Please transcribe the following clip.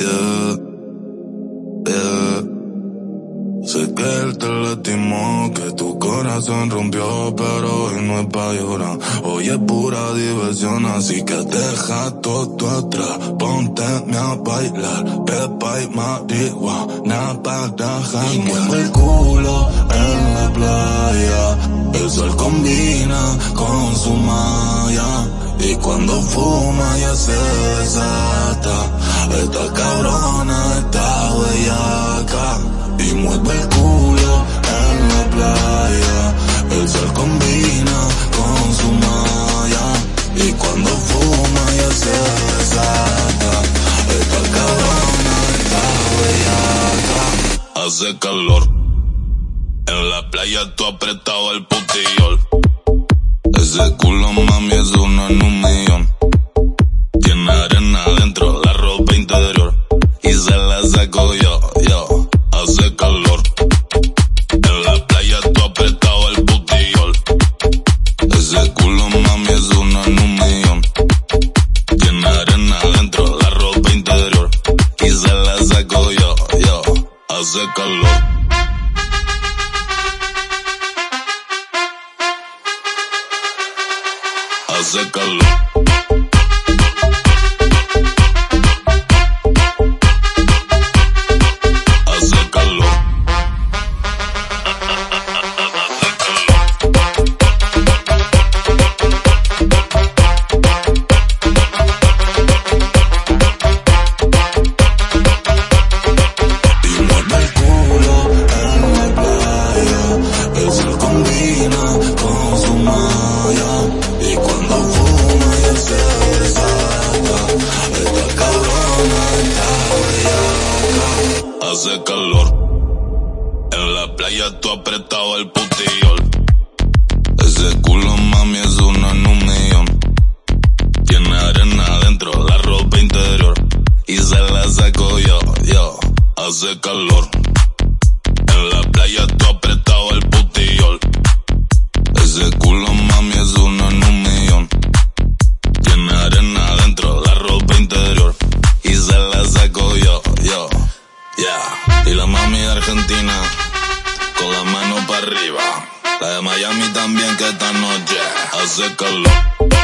Yeah, yeah. Sé que él te lastimó, que tu corazón rompió, pero hoy no es pa' llorar. Hoy es pura diversión, así que deja todo atrás. Ponte a bailar, pepa y marihuana para janguear. el culo en la playa, el sol combina con su malla. Y cuando fuma ya se desata, esta Hace calor. En la playa tú apretado el putillol. Ese culo mami es uno en un millón. Tiene arena adentro, la ropa interior. Y se calor. Hace calor. Hace calor. En la playa tú apretado el putillol. Ese culo mami es uno en un millón. Tiene arena adentro, la ropa interior. Y se la saco yo, yo. Hace calor. En la playa tú apretado el putillol. Ese culo mami Argentina con la mano para arriba. La de Miami también que esta noche hace calor.